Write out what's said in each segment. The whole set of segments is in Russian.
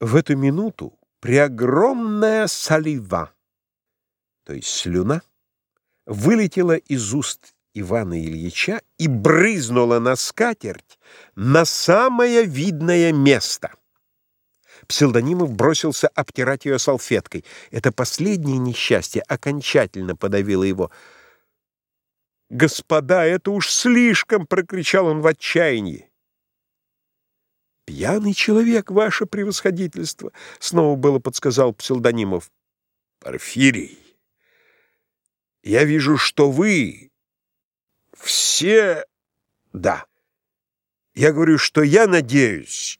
В эту минуту преогромная салива, то есть слюна, вылетела из уст Ивана Ильича и брызнула на скатерть на самое видное место. Псилдонимов бросился обтирать ее салфеткой. Это последнее несчастье окончательно подавило его. «Господа, это уж слишком!» — прокричал он в отчаянии. «Пьяный человек, ваше превосходительство!» — снова было подсказал псевдонимов. «Порфирий, я вижу, что вы все... Да. Я говорю, что я надеюсь...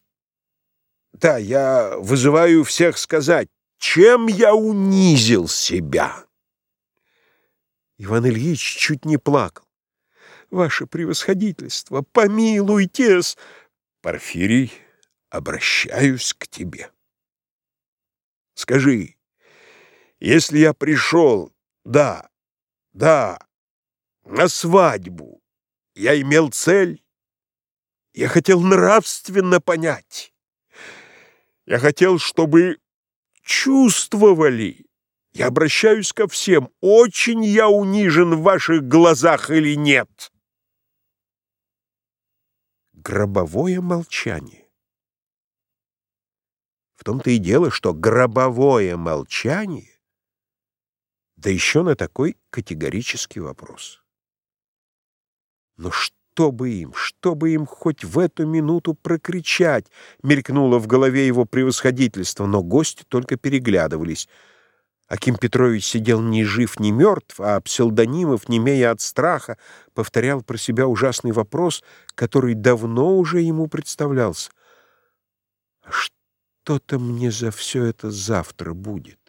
Да, я вызываю всех сказать, чем я унизил себя!» Иван Ильич чуть не плакал. «Ваше превосходительство, помилуйтесь!» Порфирий, обращаюсь к тебе. Скажи, если я пришел, да, да, на свадьбу, я имел цель, я хотел нравственно понять, я хотел, чтобы чувствовали, я обращаюсь ко всем, очень я унижен в ваших глазах или нет?» Гробовое молчание. В том-то и дело, что гробовое молчание, да еще на такой категорический вопрос. Но что бы им, что бы им хоть в эту минуту прокричать, мелькнуло в голове его превосходительство, но гости только переглядывались — Аким Петрович сидел ни жив, ни мертв, а Псилдонимов, немея от страха, повторял про себя ужасный вопрос, который давно уже ему представлялся. «А что-то мне за все это завтра будет?»